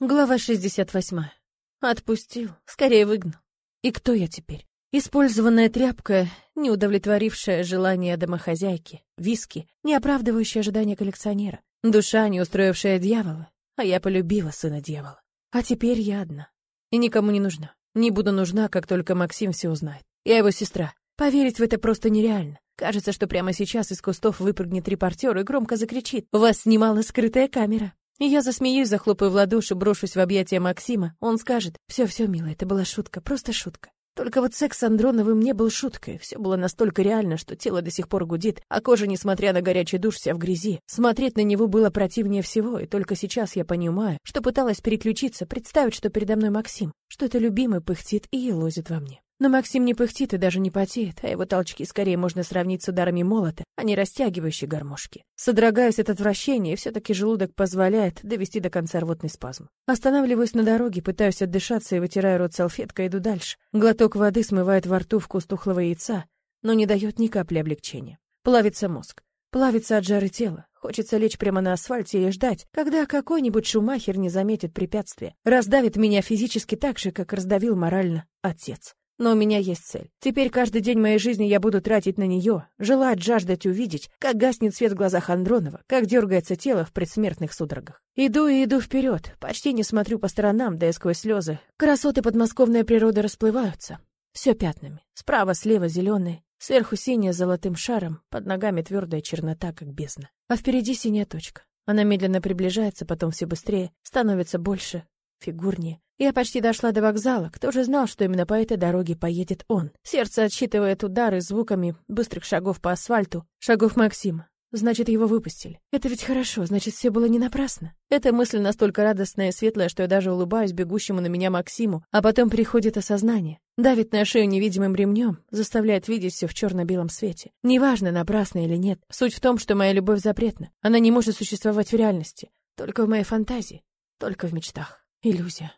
Глава 68. Отпустил, скорее выгнал. И кто я теперь? Использованная тряпка, не удовлетворившая желания домохозяйки, виски, не оправдывающая ожидания коллекционера, душа, не устроившая дьявола, а я полюбила сына дьявола. А теперь я одна. И никому не нужна. Не буду нужна, как только Максим все узнает. Я его сестра. Поверить в это просто нереально. Кажется, что прямо сейчас из кустов выпрыгнет репортер и громко закричит «Вас снимала скрытая камера!» И я засмеюсь, захлопаю в ладоши, брошусь в объятия Максима. Он скажет, все-все, милая, это была шутка, просто шутка. Только вот секс с Андроновым не был шуткой. Все было настолько реально, что тело до сих пор гудит, а кожа, несмотря на горячий душ, вся в грязи. Смотреть на него было противнее всего, и только сейчас я понимаю, что пыталась переключиться, представить, что передо мной Максим, что это любимый пыхтит и елозит во мне. Но Максим не пыхтит и даже не потеет, а его толчки скорее можно сравнить с ударами молота, а не растягивающей гармошки. Содрогаюсь от отвращения, и все-таки желудок позволяет довести до конца рвотный спазм. Останавливаюсь на дороге, пытаюсь отдышаться и вытираю рот салфеткой, иду дальше. Глоток воды смывает во рту вкус тухлого яйца, но не дает ни капли облегчения. Плавится мозг. Плавится от жары тела. Хочется лечь прямо на асфальте и ждать, когда какой-нибудь шумахер не заметит препятствия, раздавит меня физически так же, как раздавил морально отец. Но у меня есть цель. Теперь каждый день моей жизни я буду тратить на нее, желать, жаждать увидеть, как гаснет свет в глазах Андронова, как дергается тело в предсмертных судорогах. Иду и иду вперед, почти не смотрю по сторонам, да и сквозь слезы. Красоты подмосковной природы расплываются. Все пятнами. Справа, слева зеленые, сверху синяя с золотым шаром, под ногами твердая чернота, как бездна. А впереди синяя точка. Она медленно приближается, потом все быстрее, становится больше, фигурнее. Я почти дошла до вокзала. Кто же знал, что именно по этой дороге поедет он? Сердце отсчитывает удары звуками быстрых шагов по асфальту. Шагов Максима. Значит, его выпустили. Это ведь хорошо, значит, все было не напрасно. Эта мысль настолько радостная и светлая, что я даже улыбаюсь бегущему на меня Максиму, а потом приходит осознание. Давит на шею невидимым ремнем, заставляет видеть все в черно-белом свете. Неважно, напрасно или нет. Суть в том, что моя любовь запретна. Она не может существовать в реальности. Только в моей фантазии. Только в мечтах. Иллюзия.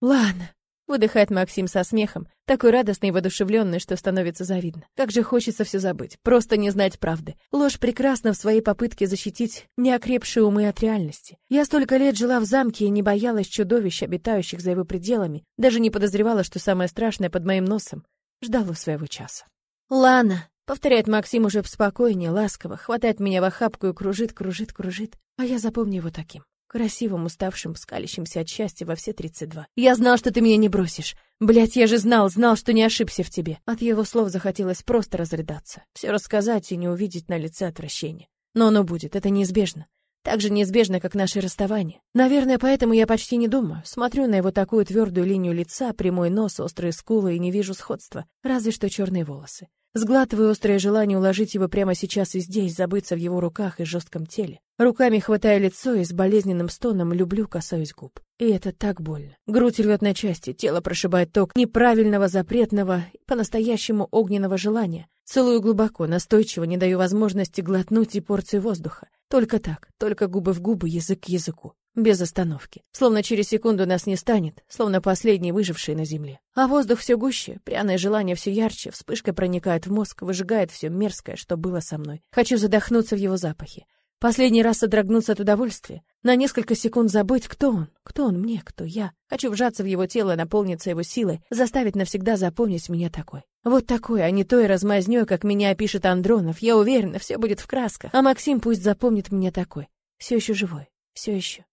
Ладно, выдыхает Максим со смехом, такой радостный и воодушевленный, что становится завидно. Как же хочется все забыть, просто не знать правды. Ложь прекрасна в своей попытке защитить неокрепшие умы от реальности. Я столько лет жила в замке и не боялась чудовищ, обитающих за его пределами, даже не подозревала, что самое страшное под моим носом ждало своего часа. Лана, повторяет Максим уже спокойнее, ласково, хватает меня в охапку и кружит, кружит, кружит. А я запомню его таким. Красивым, уставшим, скалящимся от счастья во все тридцать два. «Я знал, что ты меня не бросишь. Блядь, я же знал, знал, что не ошибся в тебе». От его слов захотелось просто разрыдаться. Все рассказать и не увидеть на лице отвращения. Но оно будет, это неизбежно. Так же неизбежно, как наше расставание. Наверное, поэтому я почти не думаю. Смотрю на его такую твердую линию лица, прямой нос, острые скулы и не вижу сходства. Разве что черные волосы. Сглатываю острое желание уложить его прямо сейчас и здесь, забыться в его руках и жестком теле. Руками хватаю лицо и с болезненным стоном люблю, касаюсь губ. И это так больно. Грудь рвет на части, тело прошибает ток неправильного, запретного, по-настоящему огненного желания. Целую глубоко, настойчиво, не даю возможности глотнуть и порции воздуха. Только так, только губы в губы, язык к языку. Без остановки. Словно через секунду нас не станет, словно последний выживший на земле. А воздух все гуще, пряное желание все ярче, вспышка проникает в мозг, выжигает все мерзкое, что было со мной. Хочу задохнуться в его запахе. Последний раз содрогнуться от удовольствия, на несколько секунд забыть, кто он, кто он мне, кто я. Хочу вжаться в его тело, наполниться его силой, заставить навсегда запомнить меня такой. Вот такой, а не той размазнёй, как меня опишет Андронов. Я уверена, все будет в красках. А Максим пусть запомнит меня такой. Все еще живой, все еще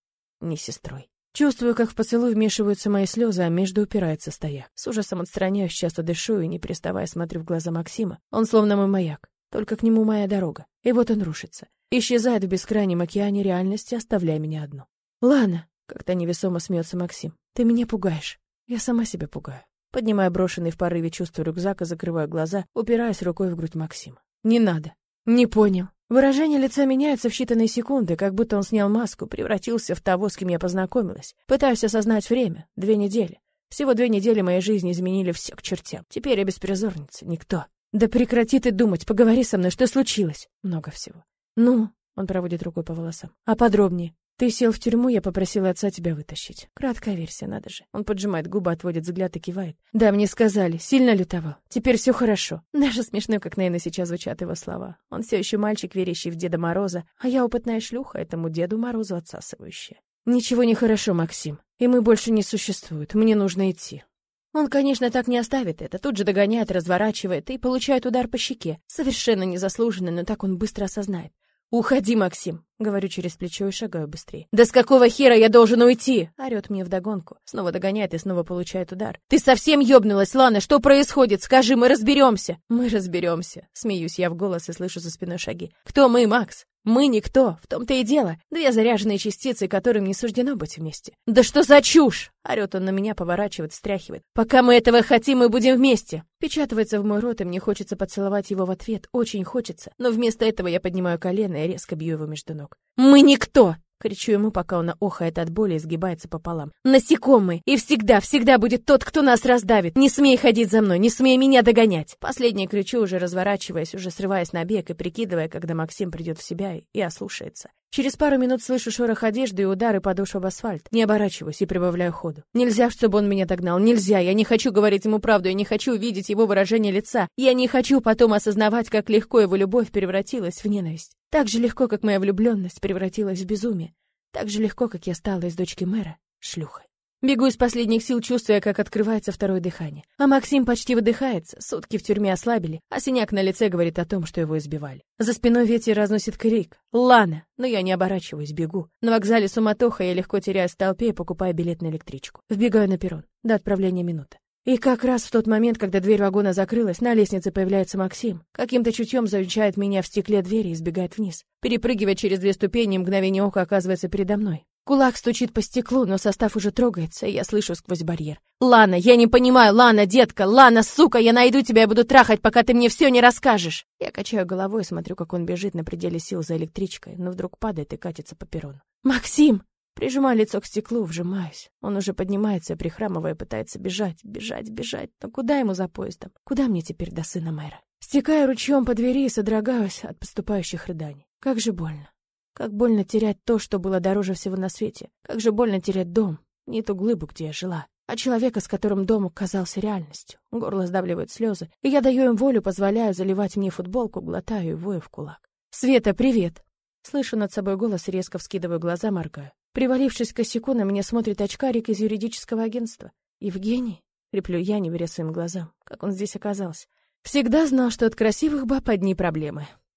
не сестрой. Чувствую, как в поцелуй вмешиваются мои слезы, а между упирается стояк. С ужасом отстраняюсь, часто дышу и, не переставая, смотрю в глаза Максима. Он словно мой маяк, только к нему моя дорога. И вот он рушится. Исчезает в бескрайнем океане реальности, оставляя меня одну. «Лана!» — как-то невесомо смеется Максим. «Ты меня пугаешь. Я сама себя пугаю». Поднимая брошенный в порыве чувства рюкзак и закрываю глаза, упираясь рукой в грудь Максима. «Не надо». «Не понял». Выражение лица меняется в считанные секунды, как будто он снял маску, превратился в того, с кем я познакомилась. Пытаюсь осознать время. Две недели. Всего две недели моей жизни изменили все к чертям. Теперь я беспризорница, никто. Да прекрати ты думать, поговори со мной, что случилось? Много всего. «Ну?» — он проводит рукой по волосам. «А подробнее?» «Ты сел в тюрьму, я попросила отца тебя вытащить». Краткая версия, надо же. Он поджимает губы, отводит взгляд и кивает. «Да, мне сказали. Сильно лютовал. Теперь все хорошо». Даже смешно, как, наверное, сейчас звучат его слова. Он все еще мальчик, верящий в Деда Мороза, а я опытная шлюха, этому Деду Морозу отсасывающая. «Ничего не хорошо, Максим. и мы больше не существуют. Мне нужно идти. Он, конечно, так не оставит это, тут же догоняет, разворачивает и получает удар по щеке. Совершенно незаслуженный, но так он быстро осознает. «Уходи, Максим!» — говорю через плечо и шагаю быстрее. «Да с какого хера я должен уйти?» — орёт мне вдогонку. Снова догоняет и снова получает удар. «Ты совсем ёбнулась, Лана? Что происходит? Скажи, мы разберемся!» «Мы разберемся!» — смеюсь я в голос и слышу за спиной шаги. «Кто мы, Макс?» Мы никто, в том-то и дело. Две заряженные частицы, которым не суждено быть вместе. Да что за чушь? Орёт он на меня, поворачивает, встряхивает. Пока мы этого хотим, мы будем вместе. Печатывается в мой рот, и мне хочется поцеловать его в ответ. Очень хочется. Но вместо этого я поднимаю колено и резко бью его между ног. Мы никто! Кричу ему, пока он охает от боли и сгибается пополам. «Насекомые! И всегда, всегда будет тот, кто нас раздавит! Не смей ходить за мной, не смей меня догонять!» Последнее кричу, уже разворачиваясь, уже срываясь на бег и прикидывая, когда Максим придет в себя и ослушается. Через пару минут слышу шорох одежды и удары подошв об асфальт. Не оборачиваюсь и прибавляю ходу. Нельзя, чтобы он меня догнал. Нельзя. Я не хочу говорить ему правду. Я не хочу видеть его выражение лица. Я не хочу потом осознавать, как легко его любовь превратилась в ненависть. Так же легко, как моя влюбленность превратилась в безумие. Так же легко, как я стала из дочки мэра шлюхой. Бегу из последних сил, чувствуя, как открывается второе дыхание. А Максим почти выдыхается, сутки в тюрьме ослабили, а синяк на лице говорит о том, что его избивали. За спиной ветер разносит крик. «Лана!» Но я не оборачиваюсь, бегу. На вокзале суматоха, я легко теряюсь в толпе и покупаю билет на электричку. Вбегаю на перрон. До отправления минуты. И как раз в тот момент, когда дверь вагона закрылась, на лестнице появляется Максим. Каким-то чутьем замечает меня в стекле двери и сбегает вниз. Перепрыгивая через две ступени, мгновение ока оказывается передо мной. Кулак стучит по стеклу, но состав уже трогается, и я слышу сквозь барьер. «Лана, я не понимаю! Лана, детка! Лана, сука! Я найду тебя и буду трахать, пока ты мне все не расскажешь!» Я качаю головой и смотрю, как он бежит на пределе сил за электричкой, но вдруг падает и катится по перрону. «Максим!» Прижимаю лицо к стеклу, вжимаюсь. Он уже поднимается, прихрамывая, пытается бежать, бежать, бежать. Но куда ему за поездом? Куда мне теперь до сына мэра? Стекаю ручьем по двери и содрогаюсь от поступающих рыданий. Как же больно. Как больно терять то, что было дороже всего на свете. Как же больно терять дом, не ту глыбу, где я жила, а человека, с которым дом казался реальностью. Горло сдавливают слезы, и я даю им волю, позволяю заливать мне футболку, глотаю и вою в кулак. «Света, привет!» Слышу над собой голос, резко вскидываю глаза, моргаю. Привалившись к косяку, на меня смотрит очкарик из юридического агентства. «Евгений?» — креплю я, не веря своим глазам. Как он здесь оказался? Всегда знал, что от красивых баб одни проблемы.